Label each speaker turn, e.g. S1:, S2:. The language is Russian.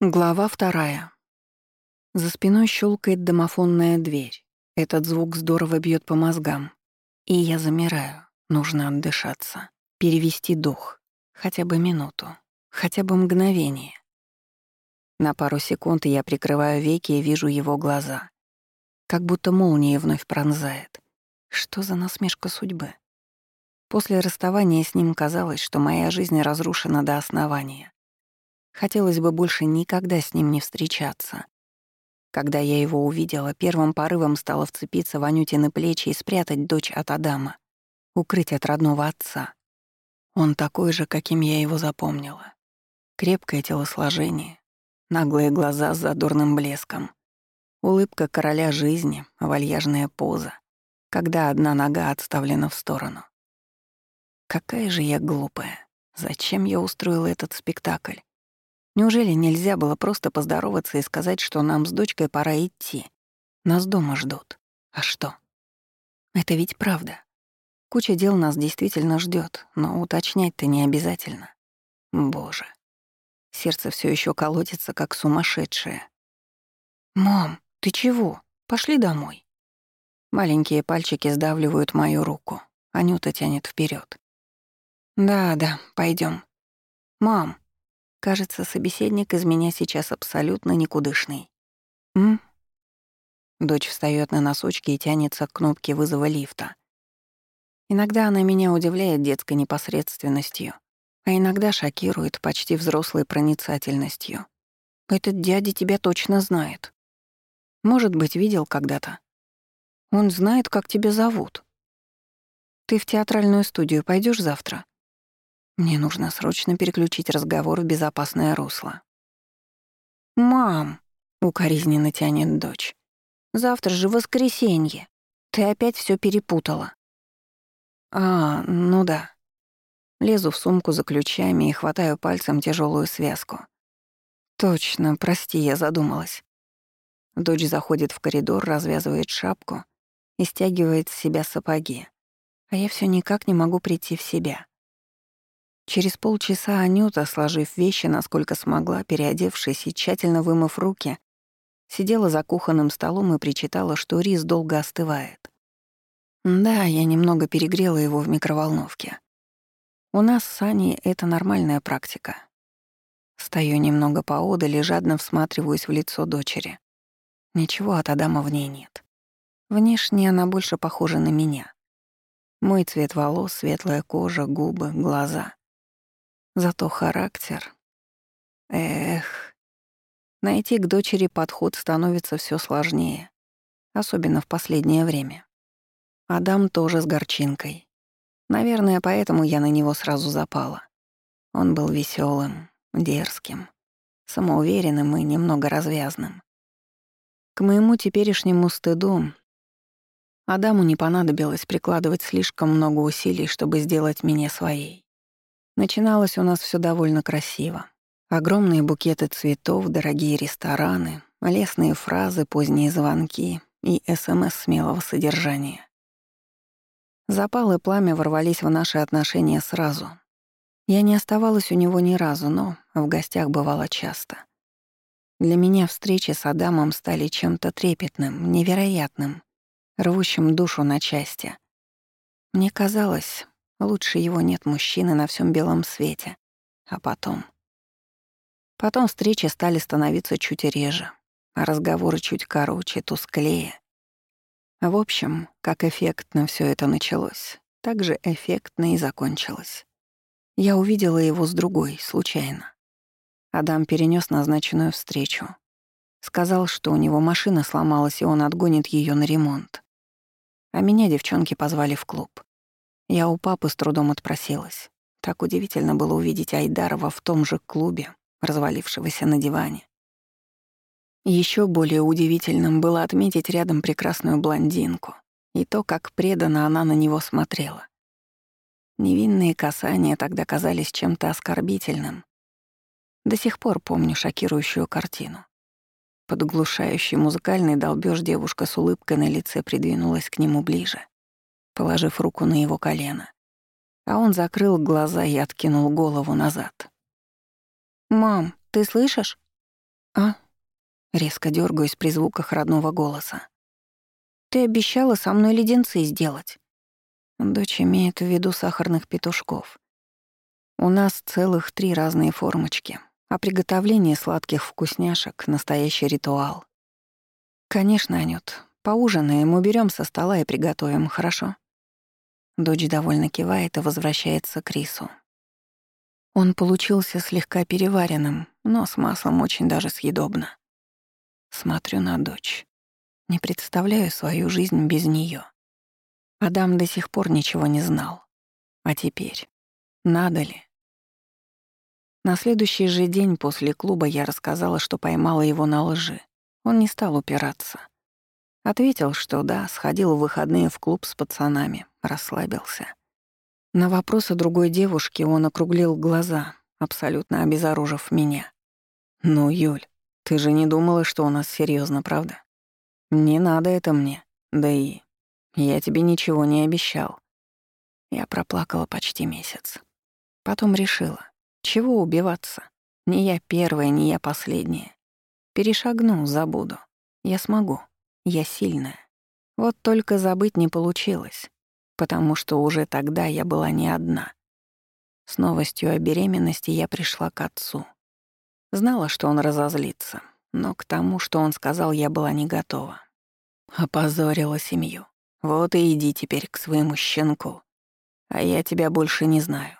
S1: Глава вторая. За спиной щелкает домофонная дверь. Этот звук здорово бьет по мозгам. И я замираю. Нужно отдышаться. Перевести дух. Хотя бы минуту. Хотя бы мгновение. На пару секунд я прикрываю веки и вижу его глаза. Как будто молния вновь пронзает. Что за насмешка судьбы? После расставания с ним казалось, что моя жизнь разрушена до основания. Хотелось бы больше никогда с ним не встречаться. Когда я его увидела, первым порывом стало вцепиться в Анютины плечи и спрятать дочь от Адама, укрыть от родного отца. Он такой же, каким я его запомнила. Крепкое телосложение, наглые глаза с задорным блеском, улыбка короля жизни, вальяжная поза, когда одна нога отставлена в сторону. Какая же я глупая. Зачем я устроила этот спектакль? Неужели нельзя было просто поздороваться и сказать, что нам с дочкой пора идти? Нас дома ждут. А что? Это ведь правда. Куча дел нас действительно ждет, но уточнять-то не обязательно. Боже. Сердце все еще колотится, как сумасшедшее. «Мам, ты чего? Пошли домой». Маленькие пальчики сдавливают мою руку. Анюта тянет вперед. «Да, да, пойдем. Мам, Кажется, собеседник из меня сейчас абсолютно никудышный. М? Дочь встает на носочки и тянется к кнопке вызова лифта. Иногда она меня удивляет детской непосредственностью, а иногда шокирует почти взрослой проницательностью. Этот дядя тебя точно знает. Может быть, видел когда-то. Он знает, как тебя зовут. Ты в театральную студию пойдешь завтра? Мне нужно срочно переключить разговор в безопасное русло. «Мам!» — укоризненно тянет дочь. «Завтра же воскресенье. Ты опять все перепутала». «А, ну да». Лезу в сумку за ключами и хватаю пальцем тяжелую связку. «Точно, прости, я задумалась». Дочь заходит в коридор, развязывает шапку и стягивает с себя сапоги. А я все никак не могу прийти в себя. Через полчаса Анюта, сложив вещи, насколько смогла, переодевшись и тщательно вымыв руки, сидела за кухонным столом и причитала, что рис долго остывает. Да, я немного перегрела его в микроволновке. У нас с Аней это нормальная практика. Стою немного поодаль и жадно всматриваюсь в лицо дочери. Ничего от Адама в ней нет. Внешне она больше похожа на меня. Мой цвет волос, светлая кожа, губы, глаза. Зато характер... Эх... Найти к дочери подход становится все сложнее, особенно в последнее время. Адам тоже с горчинкой. Наверное, поэтому я на него сразу запала. Он был веселым, дерзким, самоуверенным и немного развязным. К моему теперешнему стыду Адаму не понадобилось прикладывать слишком много усилий, чтобы сделать меня своей. Начиналось у нас все довольно красиво. Огромные букеты цветов, дорогие рестораны, лесные фразы, поздние звонки и СМС смелого содержания. Запал и пламя ворвались в наши отношения сразу. Я не оставалась у него ни разу, но в гостях бывало часто. Для меня встречи с Адамом стали чем-то трепетным, невероятным, рвущим душу на части. Мне казалось, Лучше его нет мужчины на всем белом свете. А потом... Потом встречи стали становиться чуть реже, а разговоры чуть короче, тусклее. В общем, как эффектно все это началось, так же эффектно и закончилось. Я увидела его с другой, случайно. Адам перенес назначенную встречу. Сказал, что у него машина сломалась, и он отгонит ее на ремонт. А меня девчонки позвали в клуб. Я у папы с трудом отпросилась. Так удивительно было увидеть Айдарова в том же клубе, развалившегося на диване. Еще более удивительным было отметить рядом прекрасную блондинку и то, как преданно она на него смотрела. Невинные касания тогда казались чем-то оскорбительным. До сих пор помню шокирующую картину. Под глушающий музыкальный долбёж девушка с улыбкой на лице придвинулась к нему ближе положив руку на его колено. А он закрыл глаза и откинул голову назад. «Мам, ты слышишь?» «А?» Резко дергаюсь при звуках родного голоса. «Ты обещала со мной леденцы сделать». Дочь имеет в виду сахарных петушков. У нас целых три разные формочки, а приготовление сладких вкусняшек — настоящий ритуал. Конечно, Анют, поужинаем, уберем со стола и приготовим, хорошо? Дочь довольно кивает и возвращается к рису. Он получился слегка переваренным, но с маслом очень даже съедобно. Смотрю на дочь. Не представляю свою жизнь без нее. Адам до сих пор ничего не знал. А теперь? Надо ли? На следующий же день после клуба я рассказала, что поймала его на лжи. Он не стал упираться. Ответил, что да, сходил в выходные в клуб с пацанами, расслабился. На вопросы другой девушки он округлил глаза, абсолютно обезоружив меня. «Ну, Юль, ты же не думала, что у нас серьезно, правда? Не надо это мне. Да и я тебе ничего не обещал. Я проплакала почти месяц. Потом решила, чего убиваться? Не я первая, не я последняя. Перешагну, забуду. Я смогу. Я сильная. Вот только забыть не получилось, потому что уже тогда я была не одна. С новостью о беременности я пришла к отцу. Знала, что он разозлится, но к тому, что он сказал, я была не готова. Опозорила семью. Вот и иди теперь к своему щенку. А я тебя больше не знаю.